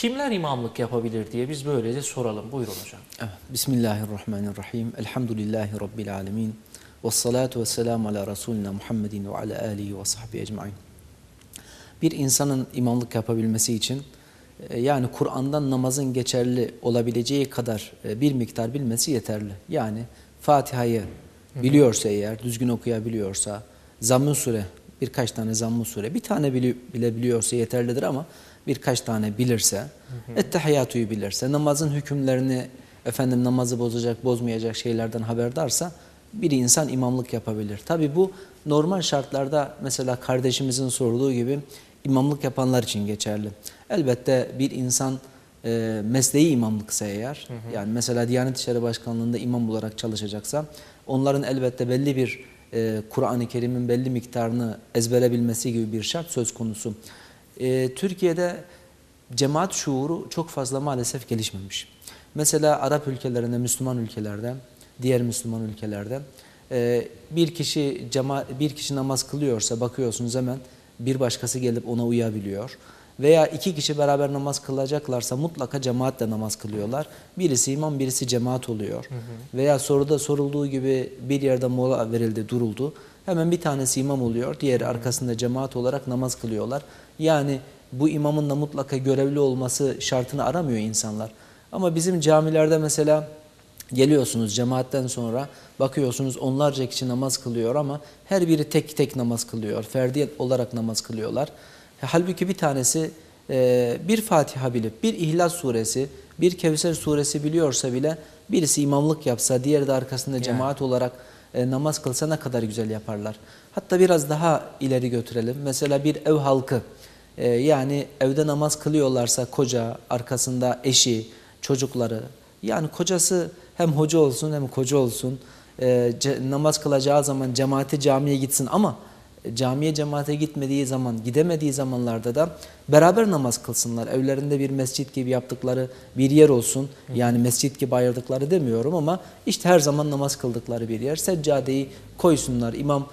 kimler imamlık yapabilir diye biz böylece soralım. Buyurun hocam. Evet. Bismillahirrahmanirrahim. Elhamdülillahi Rabbil alemin. Ve salatu ve selamu ala Resulina Muhammedin ve ala alihi ve sahbihi ecmain. Bir insanın imamlık yapabilmesi için e, yani Kur'an'dan namazın geçerli olabileceği kadar e, bir miktar bilmesi yeterli. Yani Fatiha'yı biliyorsa eğer, düzgün okuyabiliyorsa, zamm-ı sure, birkaç tane zamm-ı sure, bir tane bile biliyorsa yeterlidir ama birkaç tane bilirse, ettehiyyatuyu bilirse, namazın hükümlerini, efendim namazı bozacak, bozmayacak şeylerden haberdarsa bir insan imamlık yapabilir. Tabi bu normal şartlarda mesela kardeşimizin sorduğu gibi imamlık yapanlar için geçerli. Elbette bir insan e, mesleği imamlıksa eğer, hı hı. yani mesela Diyanet İşleri Başkanlığı'nda imam olarak çalışacaksa, onların elbette belli bir e, Kur'an-ı Kerim'in belli miktarını ezbere bilmesi gibi bir şart söz konusu. E, Türkiye'de cemaat şuuru çok fazla maalesef gelişmemiş. Mesela Arap ülkelerinde, Müslüman ülkelerde, diğer Müslüman ülkelerde e, bir kişi cema bir kişi namaz kılıyorsa bakıyorsunuz hemen bir başkası gelip ona uyabiliyor. Veya iki kişi beraber namaz kılacaklarsa mutlaka cemaatle namaz kılıyorlar. Birisi imam, birisi cemaat oluyor. Hı hı. Veya soruda sorulduğu gibi bir yerde mola verildi, duruldu. Hemen bir tanesi imam oluyor, diğeri arkasında cemaat olarak namaz kılıyorlar. Yani bu imamın da mutlaka görevli olması şartını aramıyor insanlar. Ama bizim camilerde mesela geliyorsunuz cemaatten sonra bakıyorsunuz onlarca kişi namaz kılıyor ama her biri tek tek namaz kılıyor. Ferdi olarak namaz kılıyorlar. Halbuki bir tanesi e, bir Fatiha bilip bir İhlas suresi, bir Kevser suresi biliyorsa bile birisi imamlık yapsa, diğeri de arkasında cemaat olarak e, namaz kılsa ne kadar güzel yaparlar. Hatta biraz daha ileri götürelim. Mesela bir ev halkı e, yani evde namaz kılıyorlarsa koca, arkasında eşi, çocukları yani kocası hem hoca olsun hem koca olsun namaz kılacağı zaman cemaati camiye gitsin ama camiye cemaate gitmediği zaman, gidemediği zamanlarda da beraber namaz kılsınlar. Evlerinde bir mescit gibi yaptıkları bir yer olsun. Yani mescit gibi ayırdıkları demiyorum ama işte her zaman namaz kıldıkları bir yer. Seccadeyi koysunlar. İmam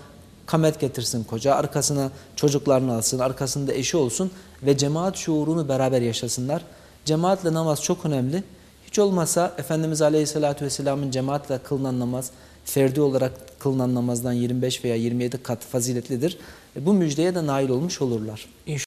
kamet getirsin koca, arkasına çocuklarını alsın, arkasında eşi olsun ve cemaat şuurunu beraber yaşasınlar. Cemaatle namaz çok önemli. Hiç olmasa Efendimiz Aleyhisselatü Vesselam'ın cemaatle kılınan namaz, ferdi olarak kılınan namazdan 25 veya 27 kat faziletlidir. E, bu müjdeye de nail olmuş olurlar. İnşallah.